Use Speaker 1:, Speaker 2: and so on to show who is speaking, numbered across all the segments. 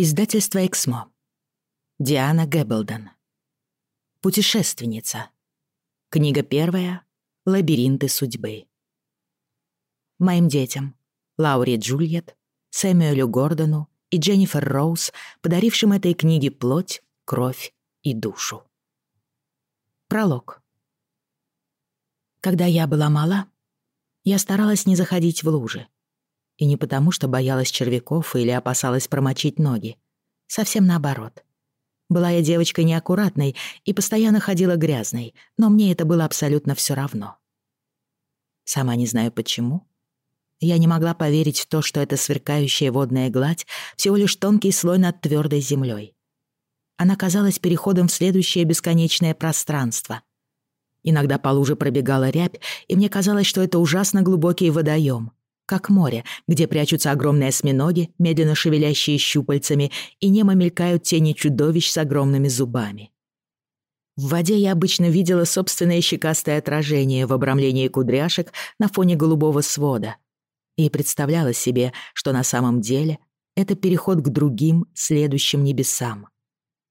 Speaker 1: Издательство «Эксмо». Диана Гэбблден. Путешественница. Книга первая. Лабиринты судьбы. Моим детям, Лауре Джульет, Сэмюэлю Гордону и Дженнифер Роуз, подарившим этой книге плоть, кровь и душу. Пролог. Когда я была мала, я старалась не заходить в лужи, и не потому, что боялась червяков или опасалась промочить ноги. Совсем наоборот. Была я девочкой неаккуратной и постоянно ходила грязной, но мне это было абсолютно все равно. Сама не знаю почему. Я не могла поверить в то, что эта сверкающая водная гладь всего лишь тонкий слой над твердой землей. Она казалась переходом в следующее бесконечное пространство. Иногда по луже пробегала рябь, и мне казалось, что это ужасно глубокий водоем как море, где прячутся огромные осьминоги, медленно шевелящие щупальцами, и немо мелькают тени чудовищ с огромными зубами. В воде я обычно видела собственное щекастое отражение в обрамлении кудряшек на фоне голубого свода и представляла себе, что на самом деле это переход к другим, следующим небесам.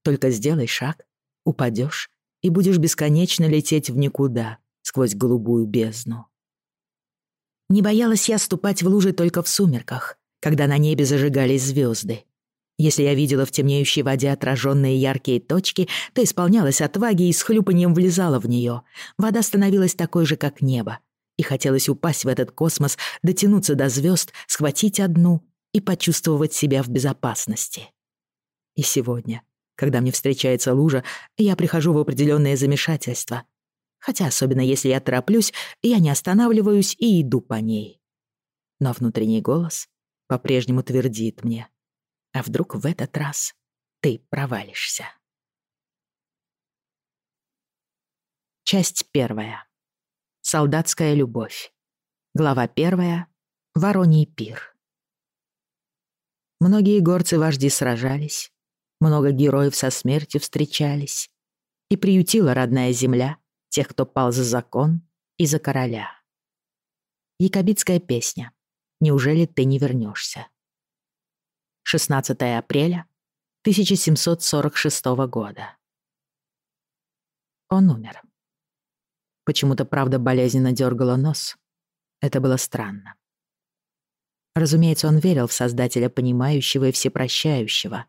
Speaker 1: Только сделай шаг, упадешь и будешь бесконечно лететь в никуда сквозь голубую бездну. Не боялась я ступать в лужи только в сумерках, когда на небе зажигались звезды. Если я видела в темнеющей воде отраженные яркие точки, то исполнялась отваги и с хлюпаньем влезала в нее. Вода становилась такой же, как небо. И хотелось упасть в этот космос, дотянуться до звезд, схватить одну и почувствовать себя в безопасности. И сегодня, когда мне встречается лужа, я прихожу в определенное замешательство — хотя особенно если я тороплюсь, я не останавливаюсь и иду по ней. Но внутренний голос по-прежнему твердит мне. А вдруг в этот раз ты провалишься? Часть первая. Солдатская любовь. Глава первая. Вороний пир. Многие горцы-вожди сражались, много героев со смертью встречались, и приютила родная земля — тех, кто пал за закон и за короля. Якобитская песня. Неужели ты не вернешься? 16 апреля 1746 года. Он умер. Почему-то правда болезненно дергала нос. Это было странно. Разумеется, он верил в Создателя понимающего и всепрощающего,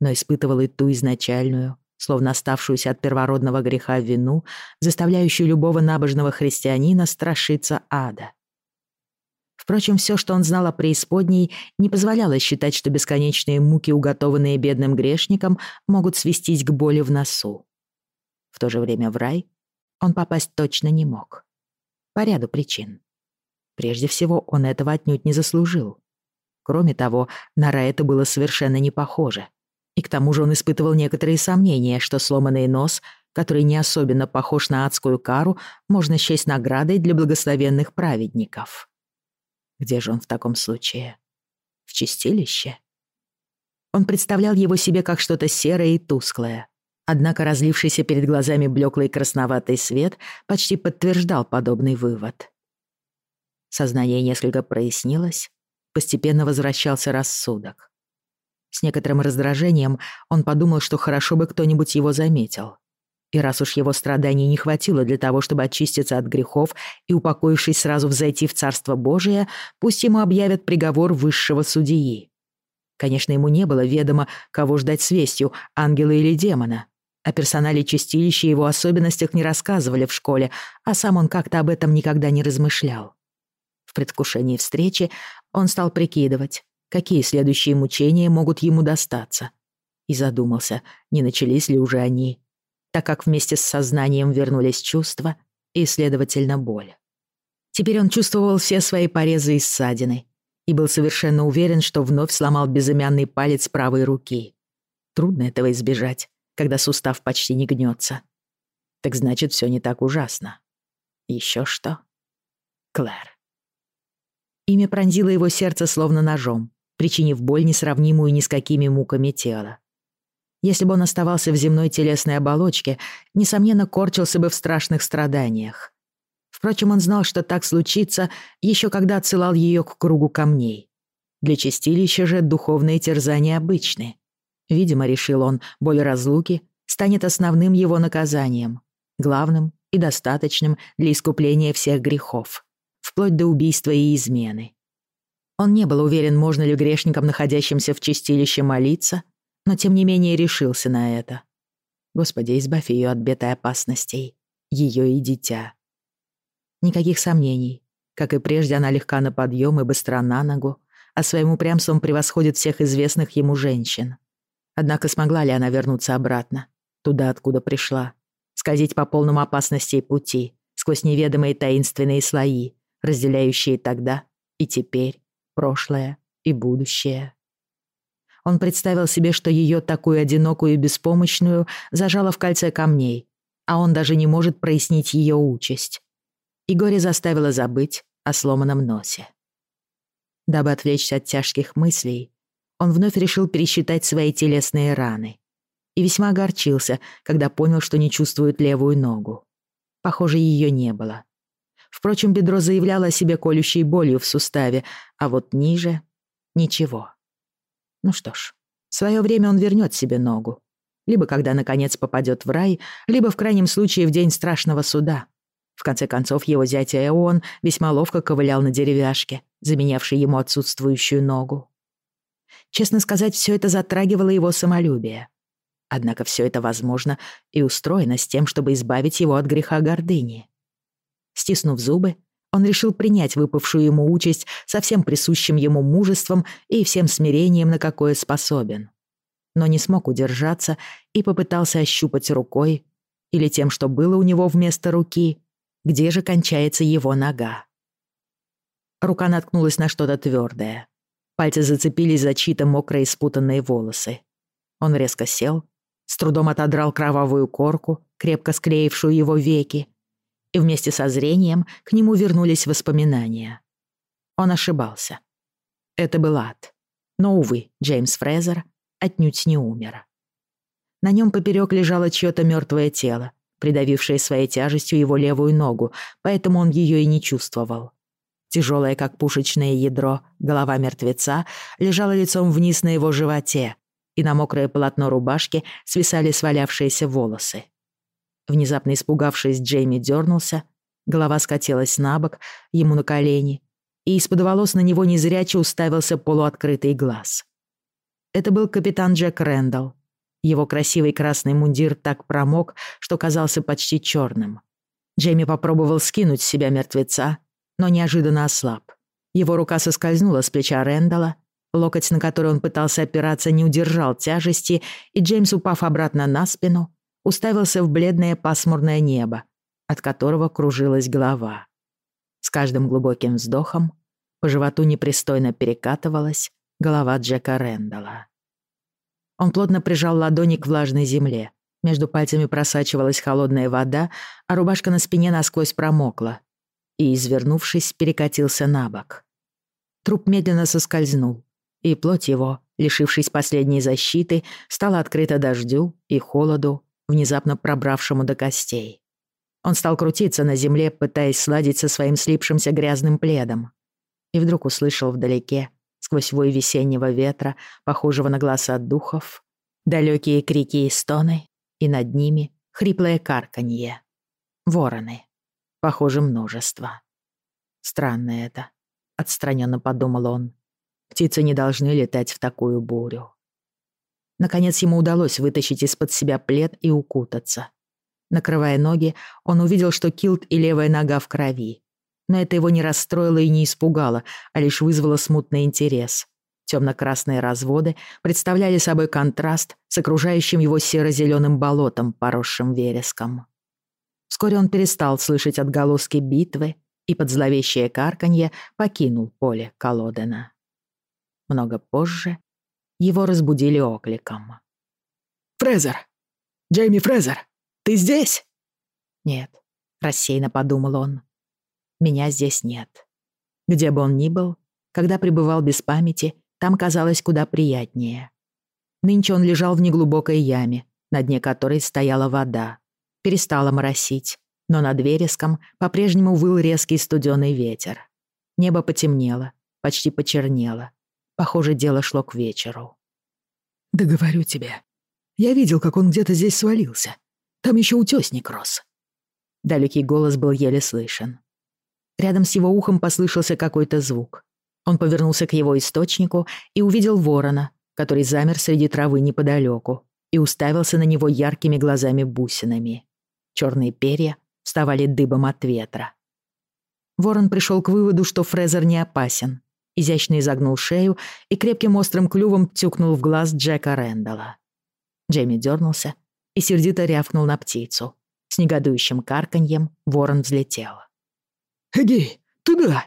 Speaker 1: но испытывал и ту изначальную, словно оставшуюся от первородного греха вину, заставляющую любого набожного христианина страшиться ада. Впрочем, все, что он знал о преисподней, не позволяло считать, что бесконечные муки, уготованные бедным грешникам, могут свестись к боли в носу. В то же время в рай он попасть точно не мог. По ряду причин. Прежде всего, он этого отнюдь не заслужил. Кроме того, на рай это было совершенно не похоже — и к тому же он испытывал некоторые сомнения, что сломанный нос, который не особенно похож на адскую кару, можно счесть наградой для благословенных праведников. Где же он в таком случае? В чистилище? Он представлял его себе как что-то серое и тусклое. Однако разлившийся перед глазами блеклый красноватый свет почти подтверждал подобный вывод. Сознание несколько прояснилось, постепенно возвращался рассудок. С некоторым раздражением он подумал, что хорошо бы кто-нибудь его заметил. И раз уж его страданий не хватило для того, чтобы очиститься от грехов и, упокоившись, сразу взойти в Царство Божие, пусть ему объявят приговор высшего судьи. Конечно, ему не было ведомо, кого ждать с вестью, ангела или демона. О персонале чистилища и его особенностях не рассказывали в школе, а сам он как-то об этом никогда не размышлял. В предвкушении встречи он стал прикидывать, какие следующие мучения могут ему достаться. И задумался, не начались ли уже они, так как вместе с сознанием вернулись чувства и, следовательно, боль. Теперь он чувствовал все свои порезы и ссадины и был совершенно уверен, что вновь сломал безымянный палец правой руки. Трудно этого избежать, когда сустав почти не гнется. Так значит, все не так ужасно. Еще что? Клэр. Имя пронзило его сердце словно ножом, причинив боль, несравнимую ни с какими муками тела. Если бы он оставался в земной телесной оболочке, несомненно, корчился бы в страшных страданиях. Впрочем, он знал, что так случится, еще когда отсылал ее к кругу камней. Для чистилища же духовные терзания обычны. Видимо, решил он, боль разлуки станет основным его наказанием, главным и достаточным для искупления всех грехов, вплоть до убийства и измены. Он не был уверен, можно ли грешникам, находящимся в чистилище, молиться, но тем не менее решился на это. Господи, избавь ее от бед и опасностей, ее и дитя. Никаких сомнений. Как и прежде, она легка на подъем и быстра на ногу, а своим упрямством превосходит всех известных ему женщин. Однако смогла ли она вернуться обратно, туда, откуда пришла, скользить по полному опасностей пути, сквозь неведомые таинственные слои, разделяющие тогда и теперь, прошлое и будущее. Он представил себе, что ее такую одинокую и беспомощную зажало в кольце камней, а он даже не может прояснить ее участь. И горе заставило забыть о сломанном носе. Дабы отвлечься от тяжких мыслей, он вновь решил пересчитать свои телесные раны и весьма огорчился, когда понял, что не чувствует левую ногу. Похоже, ее не было. Впрочем, бедро заявляло о себе колющей болью в суставе, а вот ниже — ничего. Ну что ж, в свое время он вернет себе ногу. Либо когда, наконец, попадет в рай, либо, в крайнем случае, в день страшного суда. В конце концов, его зять Эон весьма ловко ковылял на деревяшке, заменявшей ему отсутствующую ногу. Честно сказать, все это затрагивало его самолюбие. Однако все это возможно и устроено с тем, чтобы избавить его от греха гордыни. Стиснув зубы, он решил принять выпавшую ему участь со всем присущим ему мужеством и всем смирением, на какое способен. Но не смог удержаться и попытался ощупать рукой, или тем, что было у него вместо руки, где же кончается его нога. Рука наткнулась на что-то твердое. Пальцы зацепились за чьи-то мокрые спутанные волосы. Он резко сел, с трудом отодрал кровавую корку, крепко склеившую его веки, и вместе со зрением к нему вернулись воспоминания. Он ошибался. Это был ад. Но, увы, Джеймс Фрезер отнюдь не умер. На нем поперек лежало чье-то мертвое тело, придавившее своей тяжестью его левую ногу, поэтому он ее и не чувствовал. Тяжелое, как пушечное ядро, голова мертвеца лежала лицом вниз на его животе, и на мокрое полотно рубашки свисали свалявшиеся волосы. Внезапно испугавшись, Джейми дернулся, голова скатилась на бок, ему на колени, и из-под волос на него незряче уставился полуоткрытый глаз. Это был капитан Джек Рэндалл. Его красивый красный мундир так промок, что казался почти черным. Джейми попробовал скинуть с себя мертвеца, но неожиданно ослаб. Его рука соскользнула с плеча Рэндала, локоть, на который он пытался опираться, не удержал тяжести, и Джеймс, упав обратно на спину, уставился в бледное пасмурное небо, от которого кружилась голова. С каждым глубоким вздохом по животу непристойно перекатывалась голова Джека Рэндала. Он плотно прижал ладони к влажной земле. Между пальцами просачивалась холодная вода, а рубашка на спине насквозь промокла. И, извернувшись, перекатился на бок. Труп медленно соскользнул, и плоть его, лишившись последней защиты, стала открыта дождю и холоду внезапно пробравшему до костей. Он стал крутиться на земле, пытаясь сладить со своим слипшимся грязным пледом. И вдруг услышал вдалеке, сквозь вой весеннего ветра, похожего на голоса духов, далекие крики и стоны, и над ними хриплое карканье. Вороны. Похоже, множество. Странно это, отстраненно подумал он. Птицы не должны летать в такую бурю. Наконец ему удалось вытащить из-под себя плед и укутаться. Накрывая ноги, он увидел, что килт и левая нога в крови. Но это его не расстроило и не испугало, а лишь вызвало смутный интерес. Темно-красные разводы представляли собой контраст с окружающим его серо-зеленым болотом, поросшим вереском. Вскоре он перестал слышать отголоски битвы и под зловещее карканье покинул поле Колодена. Много позже его разбудили окликом.
Speaker 2: «Фрезер! Джейми Фрезер! Ты здесь?»
Speaker 1: «Нет», — рассеянно подумал он. «Меня здесь нет. Где бы он ни был, когда пребывал без памяти, там казалось куда приятнее. Нынче он лежал в неглубокой яме, на дне которой стояла вода. Перестала моросить, но над вереском по-прежнему выл резкий студеный ветер. Небо потемнело, почти почернело, Похоже, дело шло к вечеру.
Speaker 2: «Да говорю тебе. Я видел, как он где-то здесь свалился. Там еще утёсник рос».
Speaker 1: Далекий голос был еле слышен. Рядом с его ухом послышался какой-то звук. Он повернулся к его источнику и увидел ворона, который замер среди травы неподалеку и уставился на него яркими глазами-бусинами. Черные перья вставали дыбом от ветра. Ворон пришел к выводу, что Фрезер не опасен, изящно изогнул шею и крепким острым клювом тюкнул в глаз Джека Рэндалла. Джейми дернулся и сердито рявкнул на птицу. С негодующим карканьем ворон взлетел.
Speaker 2: «Эгей, туда!»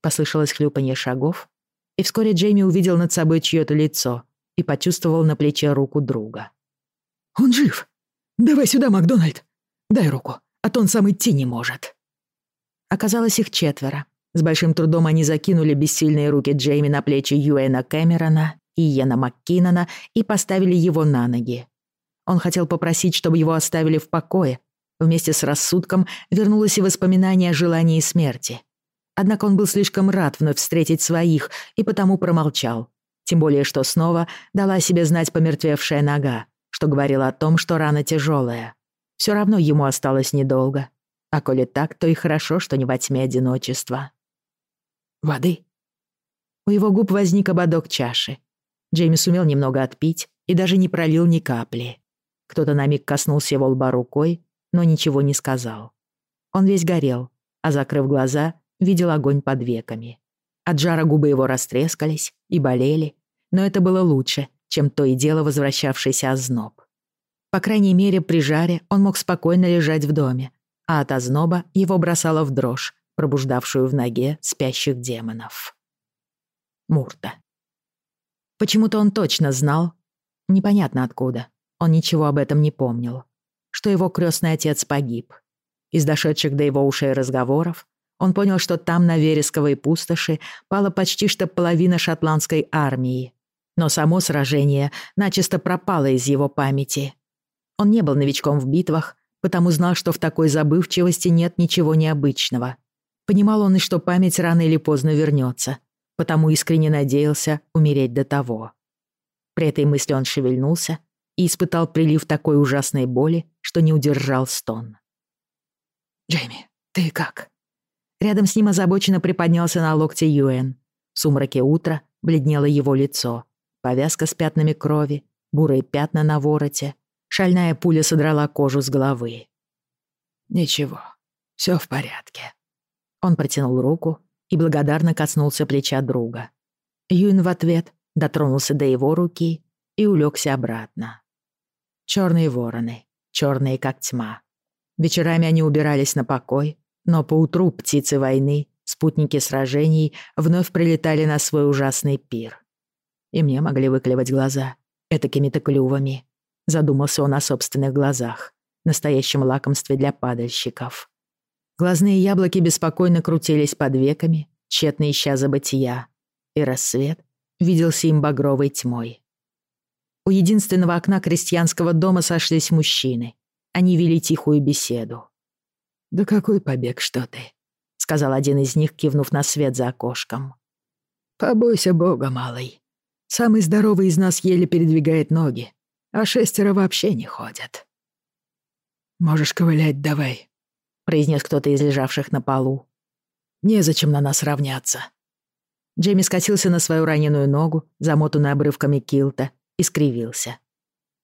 Speaker 1: Послышалось хлюпанье шагов, и вскоре Джейми увидел над собой чьё-то лицо и почувствовал на плече руку друга.
Speaker 2: «Он жив! Давай сюда, Макдональд! Дай руку, а то он сам идти не может!»
Speaker 1: Оказалось, их четверо, с большим трудом они закинули бессильные руки Джейми на плечи Юэна Кэмерона и Йена МакКиннона и поставили его на ноги. Он хотел попросить, чтобы его оставили в покое. Вместе с рассудком вернулось и воспоминание о желании смерти. Однако он был слишком рад вновь встретить своих и потому промолчал. Тем более, что снова дала себе знать помертвевшая нога, что говорила о том, что рана тяжелая. Все равно ему осталось недолго. А коли так, то и хорошо, что не во тьме одиночества.
Speaker 2: «Воды?»
Speaker 1: У его губ возник ободок чаши. Джейми сумел немного отпить и даже не пролил ни капли. Кто-то на миг коснулся его лба рукой, но ничего не сказал. Он весь горел, а, закрыв глаза, видел огонь под веками. От жара губы его растрескались и болели, но это было лучше, чем то и дело возвращавшийся озноб. По крайней мере, при жаре он мог спокойно лежать в доме, а от озноба его бросало в дрожь, пробуждавшую в ноге спящих демонов. Мурта. Почему-то он точно знал, непонятно откуда, он ничего об этом не помнил, что его крестный отец погиб. Из дошедших до его ушей разговоров он понял, что там, на вересковой пустоши, пала почти что половина шотландской армии. Но само сражение начисто пропало из его памяти. Он не был новичком в битвах, потому знал, что в такой забывчивости нет ничего необычного. Понимал он и что память рано или поздно вернется, потому искренне надеялся умереть до того. При этой мысли он шевельнулся и испытал прилив такой ужасной боли, что не удержал стон.
Speaker 2: «Джейми, ты как?»
Speaker 1: Рядом с ним озабоченно приподнялся на локте Юэн. В сумраке утра бледнело его лицо. Повязка с пятнами крови, бурые пятна на вороте. Шальная пуля содрала кожу с головы.
Speaker 2: «Ничего, все в порядке»,
Speaker 1: он протянул руку и благодарно коснулся плеча друга. Юин в ответ дотронулся до его руки и улегся обратно. Черные вороны, черные как тьма. Вечерами они убирались на покой, но поутру птицы войны, спутники сражений, вновь прилетали на свой ужасный пир. И мне могли выклевать глаза этакими-то клювами. Задумался он о собственных глазах, настоящем лакомстве для падальщиков. Глазные яблоки беспокойно крутились под веками, тщетно ища забытия, и рассвет виделся им багровой тьмой. У единственного окна крестьянского дома сошлись мужчины. Они вели тихую беседу.
Speaker 2: «Да какой побег, что ты?»
Speaker 1: — сказал один из них, кивнув на свет за окошком.
Speaker 2: «Побойся Бога, малый. Самый здоровый из нас еле передвигает ноги, а шестеро вообще не ходят». «Можешь ковылять давай», произнес кто-то из лежавших на полу. «Незачем на нас равняться».
Speaker 1: Джейми скатился на свою раненую ногу, замотанную обрывками килта, и скривился.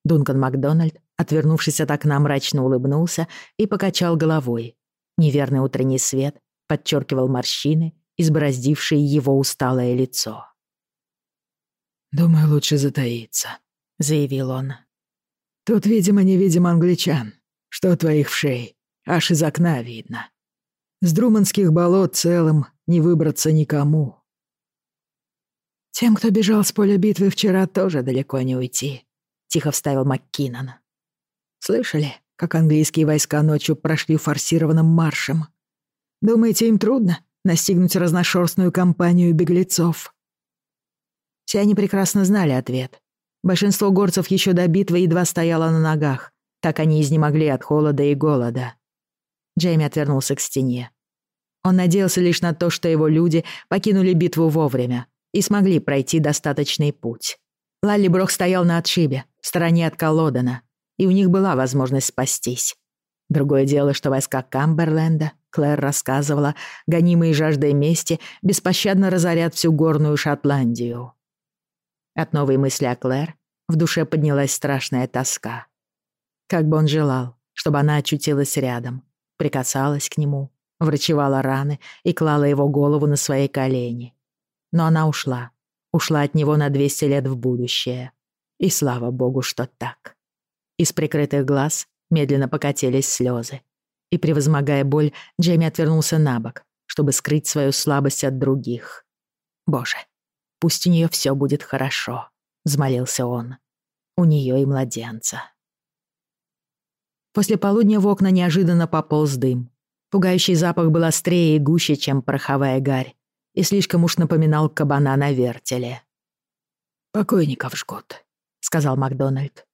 Speaker 1: Дункан Макдональд, отвернувшись от окна, мрачно улыбнулся и покачал головой. Неверный утренний свет подчеркивал морщины, избороздившие его усталое лицо.
Speaker 2: «Думаю, лучше затаиться», — заявил он. «Тут, видимо, не видим англичан. Что твоих в шее? Аж из окна видно. С Друманских болот целым не выбраться никому. «Тем, кто бежал с поля битвы вчера, тоже далеко не уйти», — тихо вставил МакКиннон. «Слышали, как английские войска ночью прошли форсированным маршем? Думаете, им трудно настигнуть разношерстную компанию беглецов?» Все они прекрасно знали ответ. Большинство горцев еще до битвы едва стояло на ногах. Так они изнемогли от холода и голода. Джейми отвернулся к стене. Он надеялся лишь на то, что его люди покинули битву вовремя и смогли пройти достаточный путь.
Speaker 1: Лалли Брох стоял на отшибе, в стороне от Колодана, и у них была возможность спастись. Другое дело, что войска Камберленда, Клэр рассказывала, гонимые жаждой мести, беспощадно разорят всю горную Шотландию. От новой мысли о Клэр в душе поднялась страшная тоска. Как бы он желал, чтобы она очутилась рядом, прикасалась к нему, врачевала раны и клала его голову на свои колени. Но она ушла. Ушла от него на 200 лет в будущее. И слава богу, что так. Из прикрытых глаз медленно покатились слезы. И, превозмогая боль, Джейми отвернулся на бок, чтобы скрыть свою слабость от других. «Боже, пусть у нее все будет хорошо», — взмолился он. «У нее и младенца». После полудня в окна неожиданно пополз дым. Пугающий запах был острее и гуще, чем пороховая гарь, и слишком уж напоминал кабана на вертеле.
Speaker 2: «Покойников жгут», — сказал Макдональд.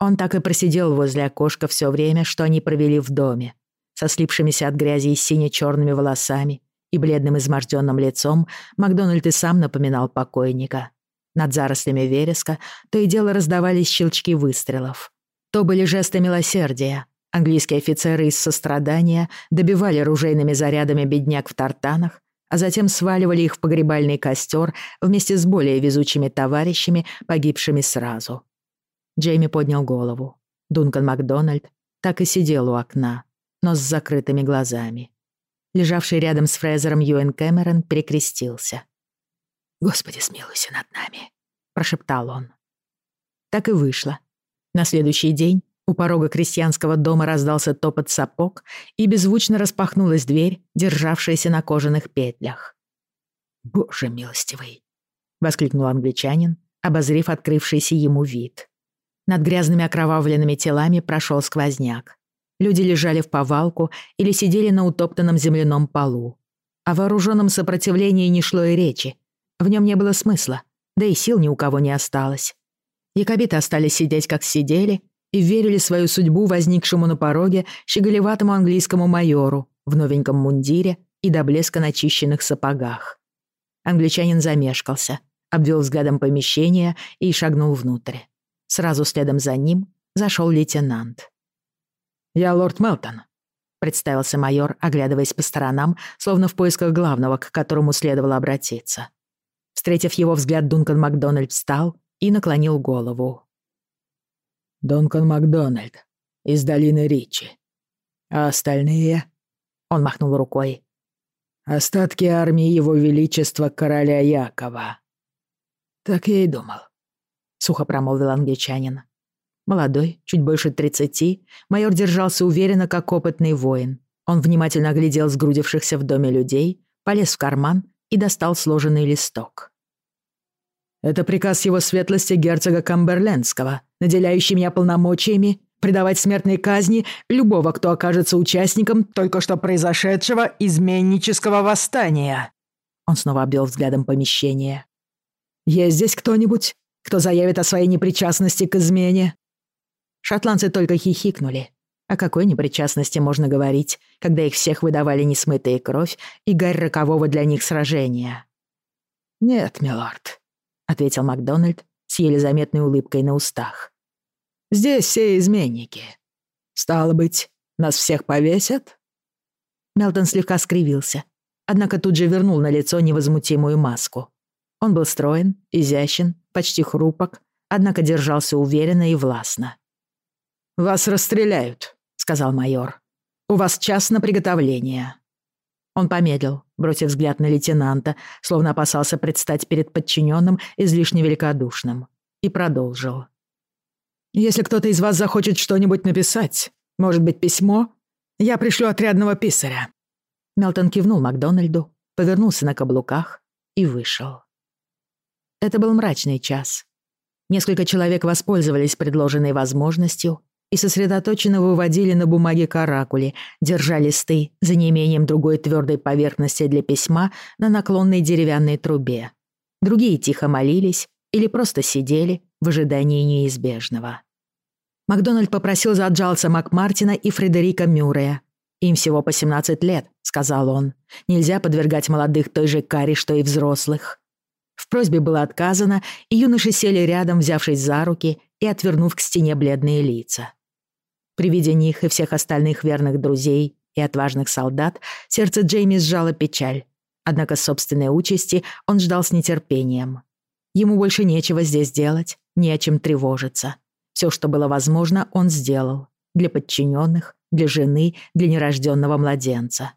Speaker 1: Он так и просидел возле окошка все время, что они провели в доме, со слипшимися от грязи и сине-черными волосами и бледным изможденным лицом Макдональд и сам напоминал покойника. Над зарослями вереска то и дело раздавались щелчки выстрелов. То были жесты милосердия. Английские офицеры из сострадания добивали ружейными зарядами бедняк в тартанах, а затем сваливали их в погребальный костер вместе с более везучими товарищами, погибшими сразу. Джейми поднял голову. Дункан Макдональд так и сидел у окна, но с закрытыми глазами. Лежавший рядом с Фрезером Юэн Кэмерон перекрестился.
Speaker 2: «Господи, смилуйся над нами», — прошептал он.
Speaker 1: Так и вышло, на следующий день у порога крестьянского дома раздался топот сапог и беззвучно распахнулась дверь, державшаяся на кожаных петлях.
Speaker 2: «Боже милостивый!»
Speaker 1: — воскликнул англичанин, обозрев открывшийся ему вид. Над грязными окровавленными телами прошел сквозняк. Люди лежали в повалку или сидели на утоптанном земляном полу. О вооруженном сопротивлении не шло и речи. В нем не было смысла, да и сил ни у кого не осталось. Якобиты остались сидеть, как сидели, и верили свою судьбу возникшему на пороге щеголеватому английскому майору в новеньком мундире и до блеска начищенных сапогах. Англичанин замешкался, обвел взглядом помещение и шагнул внутрь. Сразу следом за ним зашел лейтенант.
Speaker 2: «Я лорд Мелтон», —
Speaker 1: представился майор, оглядываясь по сторонам, словно в поисках главного, к которому следовало обратиться. Встретив его взгляд, Дункан Макдональд встал и наклонил голову.
Speaker 2: «Дункан Макдональд из долины Ричи. А остальные...» — он махнул рукой. «Остатки армии Его Величества Короля Якова». «Так я и думал», —
Speaker 1: сухо промолвил англичанин. Молодой, чуть больше тридцати, майор держался уверенно, как опытный воин. Он внимательно оглядел сгрудившихся в доме людей, полез в карман и достал сложенный листок.
Speaker 2: Это приказ его светлости герцога Камберлендского, наделяющий меня полномочиями предавать смертной казни любого, кто окажется участником только что произошедшего изменнического восстания». Он снова обвел взглядом помещение. «Есть здесь кто-нибудь, кто заявит о своей непричастности к измене?»
Speaker 1: Шотландцы только хихикнули. О какой непричастности можно говорить, когда их всех выдавали несмытая кровь и гарь рокового для них сражения?
Speaker 2: «Нет, милорд», ответил Макдональд с еле заметной улыбкой на устах. «Здесь все изменники. Стало быть, нас всех повесят?»
Speaker 1: Мелтон слегка скривился, однако тут же вернул на лицо невозмутимую маску. Он был строен, изящен, почти хрупок, однако держался уверенно и властно.
Speaker 2: «Вас расстреляют», — сказал майор. «У вас час на приготовление».
Speaker 1: Он помедлил, бросив взгляд на лейтенанта, словно опасался предстать перед подчиненным излишне великодушным, и продолжил.
Speaker 2: «Если кто-то из вас захочет что-нибудь написать, может быть, письмо, я пришлю отрядного писаря».
Speaker 1: Мелтон кивнул Макдональду, повернулся на каблуках и вышел. Это был мрачный час. Несколько человек воспользовались предложенной возможностью и сосредоточенно выводили на бумаге каракули, держа листы за неимением другой твердой поверхности для письма на наклонной деревянной трубе. Другие тихо молились или просто сидели в ожидании неизбежного. Макдональд попросил за Джалса Макмартина и Фредерика Мюррея. «Им всего по 17 лет», — сказал он. «Нельзя подвергать молодых той же каре, что и взрослых». В просьбе было отказано, и юноши сели рядом, взявшись за руки и отвернув к стене бледные лица. При виде них и всех остальных верных друзей и отважных солдат сердце Джейми сжало печаль. Однако собственной участи он ждал с нетерпением. Ему больше нечего здесь делать, не о чем тревожиться. Все, что было возможно, он сделал. Для подчиненных, для жены, для нерожденного младенца.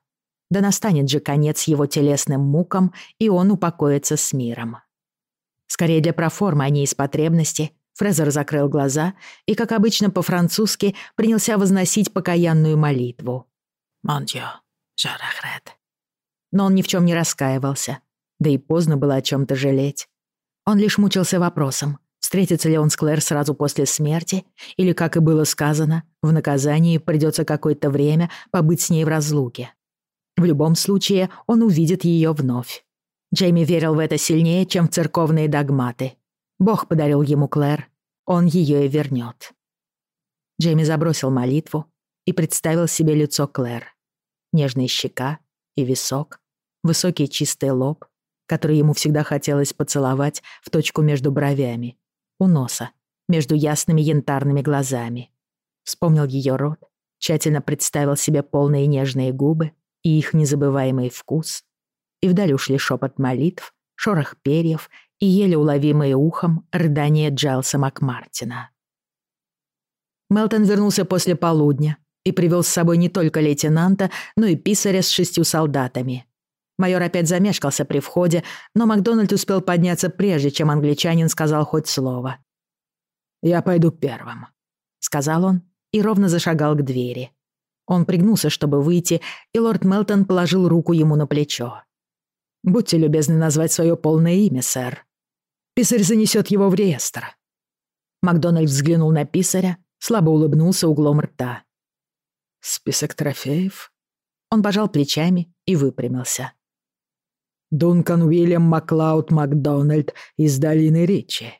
Speaker 1: Да настанет же конец его телесным мукам, и он упокоится с миром. Скорее для проформы, а не из потребности, Фрезер закрыл глаза и, как обычно по-французски, принялся возносить покаянную молитву. «Мондио, жарахред». Но он ни в чем не раскаивался, да и поздно было о чем то жалеть. Он лишь мучился вопросом, встретится ли он с Клэр сразу после смерти, или, как и было сказано, в наказании придется какое-то время побыть с ней в разлуке. В любом случае, он увидит ее вновь. Джейми верил в это сильнее, чем в церковные догматы. Бог подарил ему Клэр, он ее и вернет. Джейми забросил молитву и представил себе лицо Клэр. нежные щека и висок, высокий чистый лоб, который ему всегда хотелось поцеловать в точку между бровями, у носа, между ясными янтарными глазами. Вспомнил ее рот, тщательно представил себе полные нежные губы и их незабываемый вкус. И вдаль ушли шепот молитв, шорох перьев и еле уловимые ухом рыдания Джайлса Макмартина. Мелтон вернулся после полудня и привел с собой не только лейтенанта, но и писаря с шестью солдатами. Майор опять замешкался при входе, но Макдональд успел подняться прежде, чем англичанин сказал хоть слово. «Я пойду первым», — сказал он и ровно зашагал к двери. Он пригнулся, чтобы выйти, и лорд Мелтон положил руку ему на плечо. «Будьте любезны назвать свое полное имя, сэр». Писарь занесет его в реестр». Макдональд взглянул на писаря, слабо улыбнулся углом рта. «Список трофеев?» Он пожал плечами и выпрямился. «Дункан Уильям Маклауд Макдональд из долины Ричи».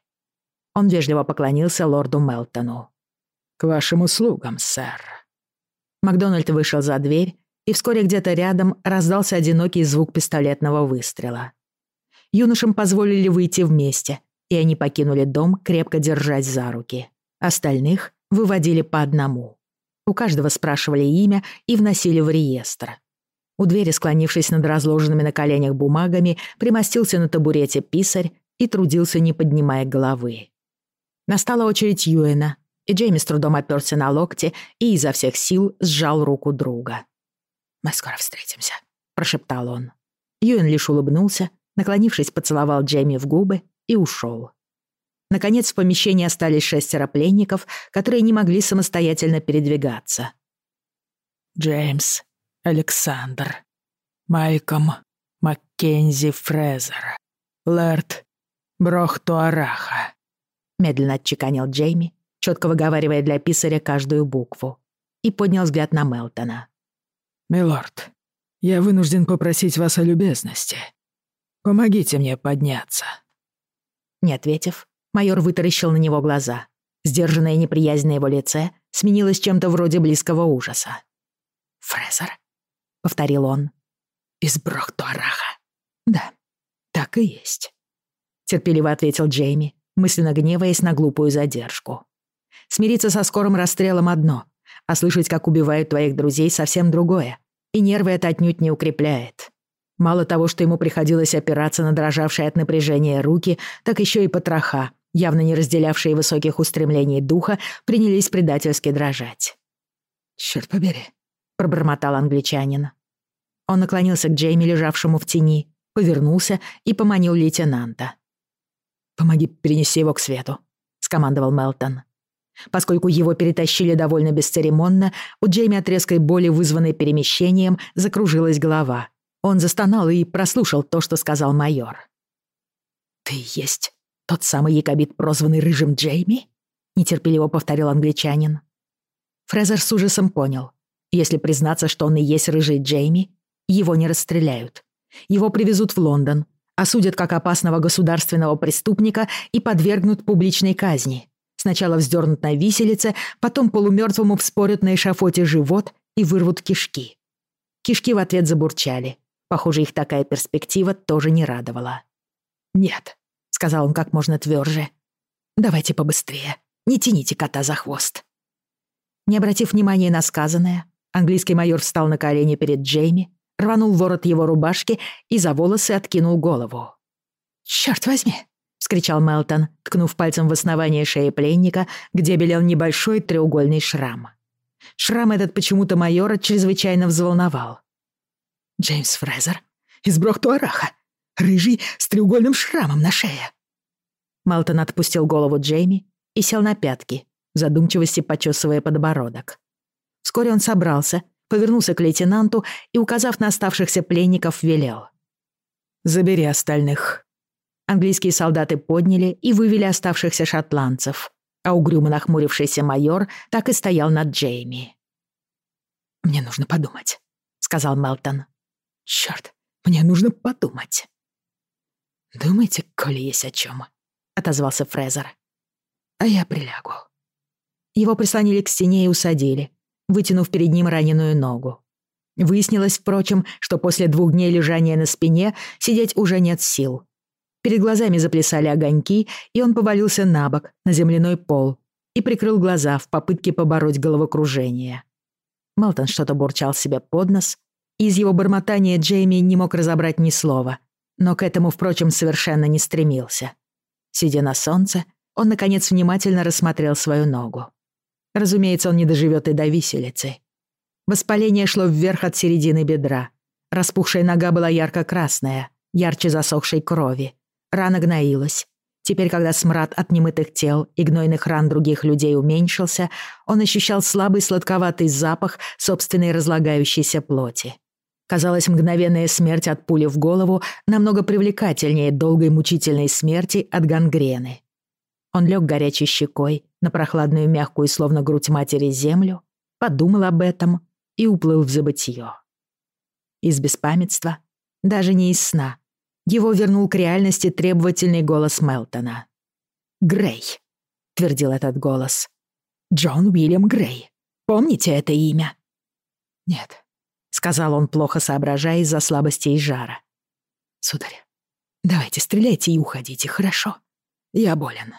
Speaker 1: Он вежливо поклонился лорду Мелтону. «К вашим услугам, сэр». Макдональд вышел за дверь, и вскоре где-то рядом раздался одинокий звук пистолетного выстрела юношам позволили выйти вместе, и они покинули дом, крепко держась за руки. Остальных выводили по одному. У каждого спрашивали имя и вносили в реестр. У двери, склонившись над разложенными на коленях бумагами, примостился на табурете писарь и трудился, не поднимая головы. Настала очередь Юэна, и Джейми с трудом оперся на локти и изо всех сил сжал руку друга. «Мы скоро встретимся», — прошептал он. Юэн лишь улыбнулся Наклонившись, поцеловал Джейми в губы и ушел. Наконец в помещении остались шестеро пленников, которые не могли самостоятельно передвигаться. Джеймс Александр, Майком Маккензи Фрезер, Лэрд Брохтуараха, медленно отчеканил Джейми, четко выговаривая для писаря каждую букву, и поднял взгляд на Мелтона. «Милорд, я вынужден попросить вас о любезности. Помогите мне подняться». Не ответив, майор вытаращил на него глаза. Сдержанная неприязнь на его лице сменилась чем-то вроде близкого ужаса. «Фрезер?» — повторил он. «Из Брохтуараха?» «Да, так и есть», — терпеливо ответил Джейми, мысленно гневаясь на глупую задержку. «Смириться со скорым расстрелом одно, а слышать, как убивают твоих друзей, совсем другое, и нервы это отнюдь не укрепляет. Мало того, что ему приходилось опираться на дрожавшие от напряжения руки, так еще и потроха, явно не разделявшие высоких устремлений духа, принялись предательски дрожать. «Черт побери», — пробормотал англичанин. Он наклонился к Джейми, лежавшему в тени, повернулся и поманил лейтенанта. «Помоги перенести его к свету», — скомандовал Мелтон. Поскольку его перетащили довольно бесцеремонно, у Джейми от резкой боли, вызванной перемещением, закружилась голова. Он застонал и прослушал то, что сказал майор. «Ты есть тот самый якобит, прозванный Рыжим Джейми?» — нетерпеливо повторил англичанин. Фрезер с ужасом понял. Если признаться, что он и есть Рыжий Джейми, его не расстреляют. Его привезут в Лондон, осудят как опасного государственного преступника и подвергнут публичной казни. Сначала вздернут на виселице, потом полумертвому вспорят на эшафоте живот и вырвут кишки. Кишки в ответ забурчали, Похоже, их такая перспектива тоже не радовала. «Нет», — сказал он как можно тверже. «Давайте побыстрее. Не тяните кота за хвост». Не обратив внимания на сказанное, английский майор встал на колени перед Джейми, рванул ворот его рубашки и за волосы откинул голову. «Чёрт возьми!» — вскричал Мелтон, ткнув пальцем в основание шеи пленника, где белел небольшой треугольный шрам. Шрам этот почему-то майора чрезвычайно взволновал. Джеймс Фрезер из Брохтуараха, рыжий с треугольным шрамом на шее. Малтон отпустил голову Джейми и сел на пятки, в задумчивости почесывая подбородок. Вскоре он собрался, повернулся к лейтенанту и, указав на оставшихся пленников, велел. «Забери остальных». Английские солдаты подняли и вывели оставшихся шотландцев, а угрюмо нахмурившийся майор так и стоял над Джейми. «Мне нужно подумать», — сказал Мелтон. Черт, мне нужно подумать. «Думайте, коли есть о чем, отозвался Фрезер. «А я прилягу». Его прислонили к стене и усадили, вытянув перед ним раненую ногу. Выяснилось, впрочем, что после двух дней лежания на спине сидеть уже нет сил. Перед глазами заплясали огоньки, и он повалился на бок, на земляной пол, и прикрыл глаза в попытке побороть головокружение. Мелтон что-то бурчал себе под нос, из его бормотания Джейми не мог разобрать ни слова, но к этому, впрочем, совершенно не стремился. Сидя на солнце, он, наконец, внимательно рассмотрел свою ногу. Разумеется, он не доживет и до виселицы. Воспаление шло вверх от середины бедра. Распухшая нога была ярко-красная, ярче засохшей крови. Рана гноилась. Теперь, когда смрад от немытых тел и гнойных ран других людей уменьшился, он ощущал слабый сладковатый запах собственной разлагающейся плоти. Казалось, мгновенная смерть от пули в голову намного привлекательнее долгой мучительной смерти от гангрены. Он лег горячей щекой на прохладную мягкую, словно грудь матери, землю, подумал об этом и уплыл в забытье. Из беспамятства, даже не из сна, его вернул к реальности требовательный голос Мелтона. «Грей», — твердил этот голос. «Джон Уильям Грей. Помните это имя?» «Нет, сказал он, плохо соображая из-за слабости и жара. «Сударь, давайте стреляйте и уходите, хорошо? Я болен».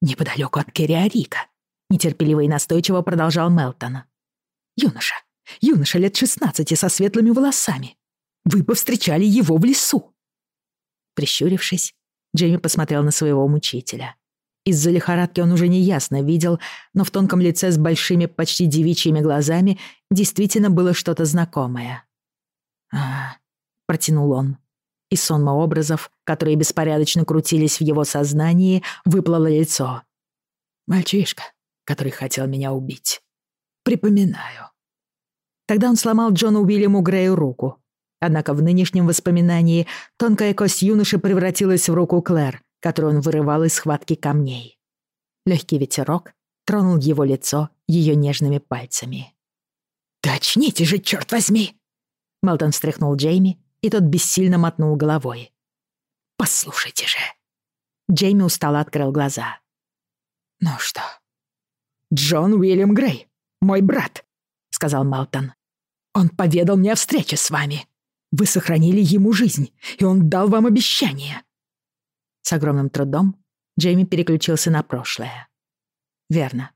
Speaker 1: «Неподалеку от Керриарика», — нетерпеливо и настойчиво продолжал Мелтон. «Юноша, юноша лет шестнадцати со светлыми волосами. Вы повстречали его в лесу». Прищурившись, Джейми посмотрел на своего мучителя. Из-за лихорадки он уже неясно видел, но в тонком лице с большими, почти девичьими глазами действительно было что-то знакомое. «А», протянул он. Из сонма образов, которые беспорядочно крутились в его сознании, выплыло лицо. «Мальчишка, который хотел меня убить. Припоминаю». Тогда он сломал Джону Уильяму Грею руку. Однако в нынешнем воспоминании тонкая кость юноши превратилась в руку Клэр, которую он вырывал из схватки камней. Легкий ветерок тронул его лицо ее нежными пальцами. «Да же, черт возьми!» Мелтон встряхнул Джейми, и тот бессильно мотнул головой. «Послушайте же!» Джейми устало открыл глаза. «Ну что?» «Джон Уильям Грей, мой брат», — сказал Мелтон. «Он поведал мне о встрече с вами. Вы сохранили ему жизнь, и он дал вам обещание. С огромным трудом Джейми переключился на прошлое. Верно.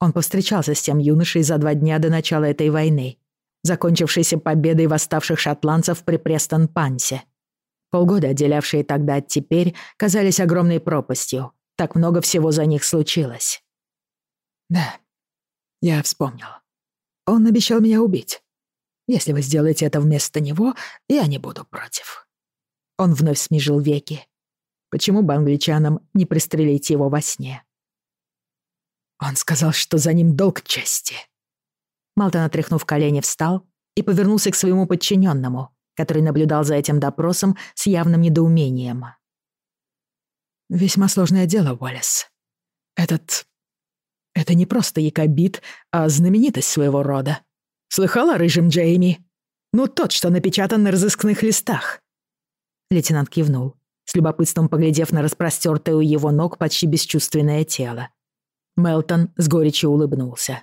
Speaker 1: Он повстречался с тем юношей за два дня до начала этой войны, закончившейся победой восставших шотландцев при Престон-Пансе. Полгода, отделявшие тогда от теперь, казались огромной пропастью. Так много всего за них случилось. Да, я вспомнил. Он обещал меня убить. Если вы сделаете это вместо него, я не буду против. Он вновь смежил веки, Почему бы англичанам не пристрелить его во сне? Он сказал, что за ним долг чести. Малтон, отряхнув колени, встал и повернулся к своему подчиненному, который наблюдал за этим допросом с явным недоумением. «Весьма сложное дело, Уоллес. Этот... Это не просто якобит, а знаменитость своего рода. Слыхала о рыжем Джейми? Ну, тот, что напечатан на разыскных листах». Лейтенант кивнул с любопытством поглядев на распростертое у его ног почти бесчувственное тело. Мелтон с горечью улыбнулся.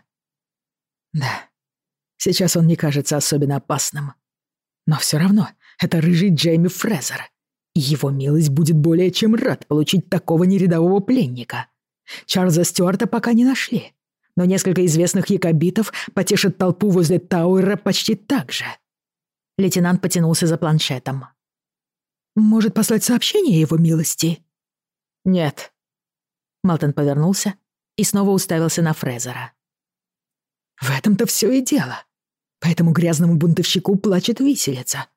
Speaker 1: «Да, сейчас он не кажется особенно опасным. Но все равно это рыжий Джейми Фрезер, и
Speaker 2: его милость будет более чем рад получить такого нерядового пленника. Чарльза Стюарта пока не нашли, но несколько известных якобитов потешат толпу возле Тауэра почти так же».
Speaker 1: Лейтенант потянулся за планшетом.
Speaker 2: «Может, послать сообщение его милости?»
Speaker 1: «Нет». Малтон повернулся и снова уставился на Фрезера.
Speaker 2: «В этом-то все и дело. Поэтому грязному бунтовщику плачет виселица.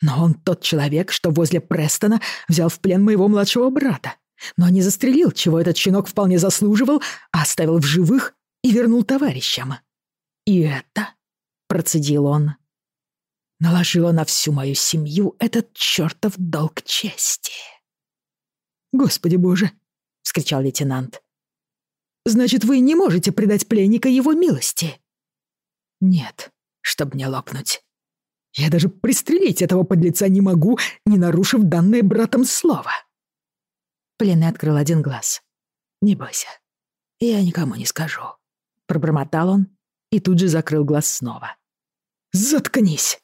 Speaker 2: Но он тот человек, что возле Престона взял в плен моего младшего брата, но не застрелил, чего этот щенок вполне заслуживал, а оставил в живых и вернул товарищам. И это...» — процедил он наложила на всю мою семью этот чертов долг чести. «Господи боже!» — вскричал лейтенант. «Значит, вы не можете предать пленника его милости?» «Нет, чтоб не лопнуть. Я даже пристрелить этого подлеца не могу, не нарушив данное братом слово».
Speaker 1: Пленный открыл один глаз.
Speaker 2: «Не бойся, я никому не скажу», — пробормотал он и тут же закрыл глаз снова. «Заткнись!»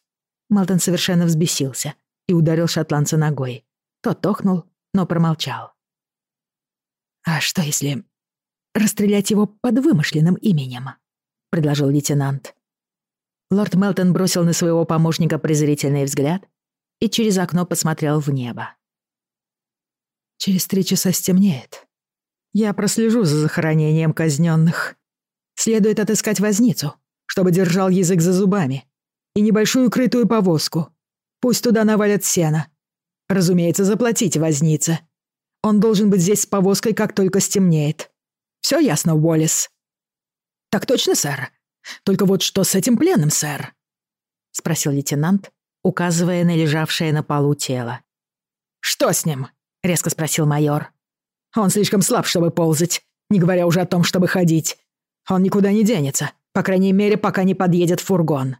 Speaker 1: Малтон совершенно взбесился и ударил шотландца ногой. Тот тохнул, но промолчал.
Speaker 2: «А что если расстрелять его под вымышленным именем?» — предложил лейтенант.
Speaker 1: Лорд Мелтон бросил на своего помощника презрительный взгляд и через окно посмотрел в небо.
Speaker 2: «Через три часа стемнеет. Я прослежу за захоронением казненных. Следует отыскать возницу, чтобы держал язык за зубами и небольшую крытую повозку. Пусть туда навалят сена. Разумеется, заплатить вознице. Он должен быть здесь с повозкой, как только стемнеет. Все ясно, Уоллес?» «Так точно, сэр. Только вот что с этим пленным, сэр?» — спросил лейтенант, указывая на лежавшее на полу тело. «Что с ним?» — резко спросил майор. «Он слишком слаб, чтобы ползать, не говоря уже о том, чтобы ходить. Он никуда не денется, по крайней мере, пока не подъедет фургон».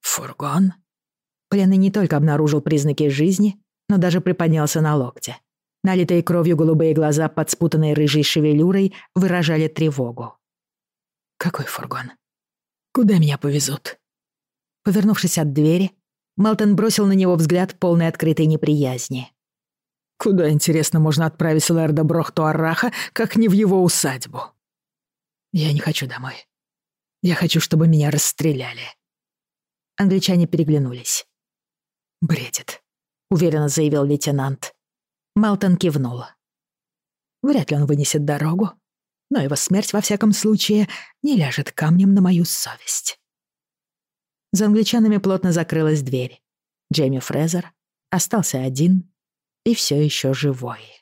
Speaker 1: «Фургон?» Пленный не только обнаружил признаки жизни, но даже приподнялся на локте. Налитые кровью голубые глаза под спутанной рыжей шевелюрой выражали тревогу.
Speaker 2: «Какой фургон? Куда меня повезут?»
Speaker 1: Повернувшись от двери, Мелтон бросил на него взгляд полной открытой неприязни.
Speaker 2: «Куда, интересно, можно отправить Лэрда Брохту Арраха, как не в его усадьбу?» «Я не хочу домой. Я хочу, чтобы меня расстреляли»,
Speaker 1: Англичане переглянулись.
Speaker 2: «Бредит», —
Speaker 1: уверенно заявил лейтенант. Малтон кивнул.
Speaker 2: «Вряд ли он вынесет дорогу, но его смерть, во всяком случае, не ляжет камнем на мою совесть».
Speaker 1: За англичанами плотно закрылась дверь. Джейми Фрезер остался один и все еще живой.